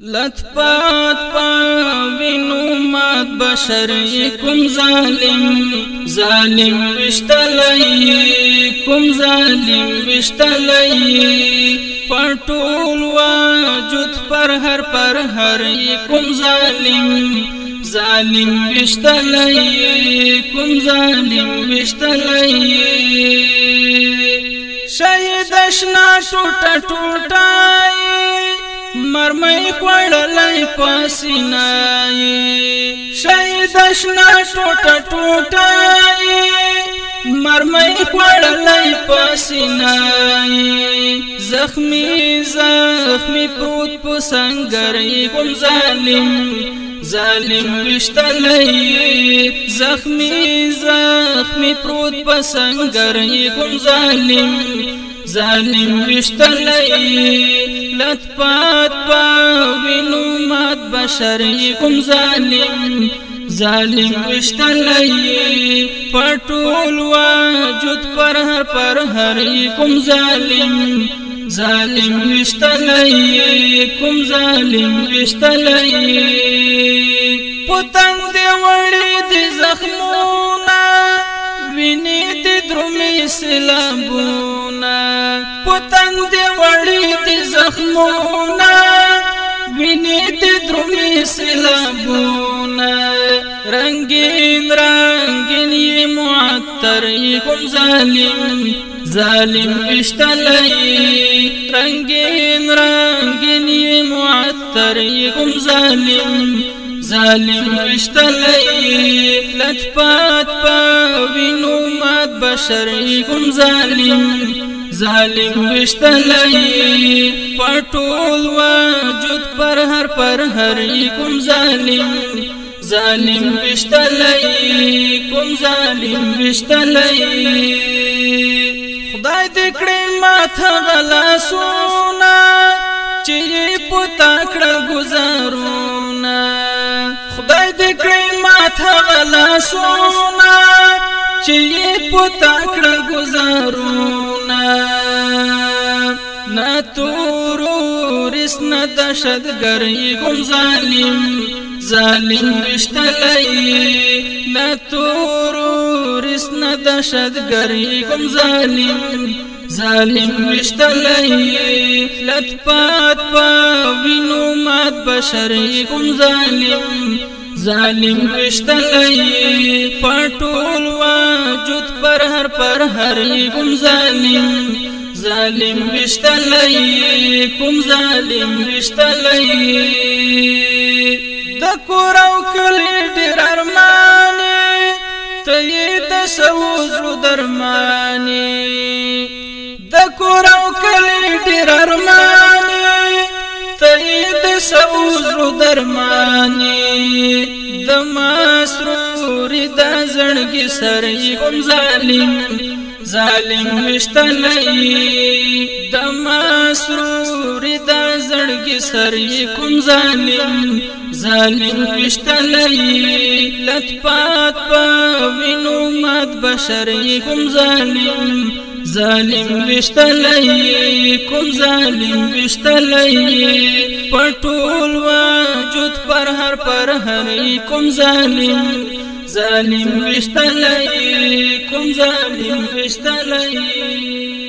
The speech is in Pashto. لطفات پاوینو مات بشر کوم ظالم ظالم وشتلای کوم ظالم وشتلای پټول وجود پر هر پر هر کوم ظالم ظالم وشتلای کوم ظالم وشتلای شهید شنا ټوټه ټوټه مرمۍ خوړلې پسینای شهید شنا ټوټه ټوټه مرمۍ خوړلې پسینای زخمی زخمی پروت په سنگرې کوم ظالم ظالم وشتلی زخمی زخمی پروت پسنگر کوم ظالم ظالم وشتلی لت پات پاوینو مات بشری کوم ظالم ظالم وشتلی پټول وجود پر هر پر هر کوم ظالم ظالم وشتلی کوم ظالم وشتلی پتن دی وړي د زخمونه ویني د درمې سلامونه پتند وړي د زخمونه ویني د درونی سلابونه رنگین رنگین یې معطر کوم ظالم ظالم اشتلی رنگین رنگین یې معطر کوم ظالم ظالم اشتلی لټ پات پا وینو مات بشر کوم ظالم ظالم وشتلای پټول وجود پر هر پر هر کوم ظالم ظالم وشتلای کوم ظالم وشتلای خدای دې کړې ماته غلا سونا چې پتا کړ گزارونا خدای دې کړې ماته غلا سونا چې پتا کړ گزارونه نه تورو رسن دشتګرې کوم ظالم ظالم مشتلې نه تورو رسن دشتګرې کوم ظالم ظالم مشتلې لټ پات په وینو مات بشرې کوم ظالم ظالم مشتلې هر کوم ظالم ظالم وشتلای کوم ظالم وشتلای د کور او کلی ډیر ارمان ته یې د سوزرو درمانې د کور او کلی ډیر ارمان ته یې د سوزرو درمانې د مسرور زړګي سره کوم ظالم ظالم مشتلې د مسرور د زړګي سره کوم ظالم ظالم مشتلې لټ پات پوینو مات بشر کوم ظالم ظالم وشتلې کوم ظالم وشتلې پټول وجود پر هر پر هر کوم ظالم ظالم وشتلای کوم ظالم وشتلای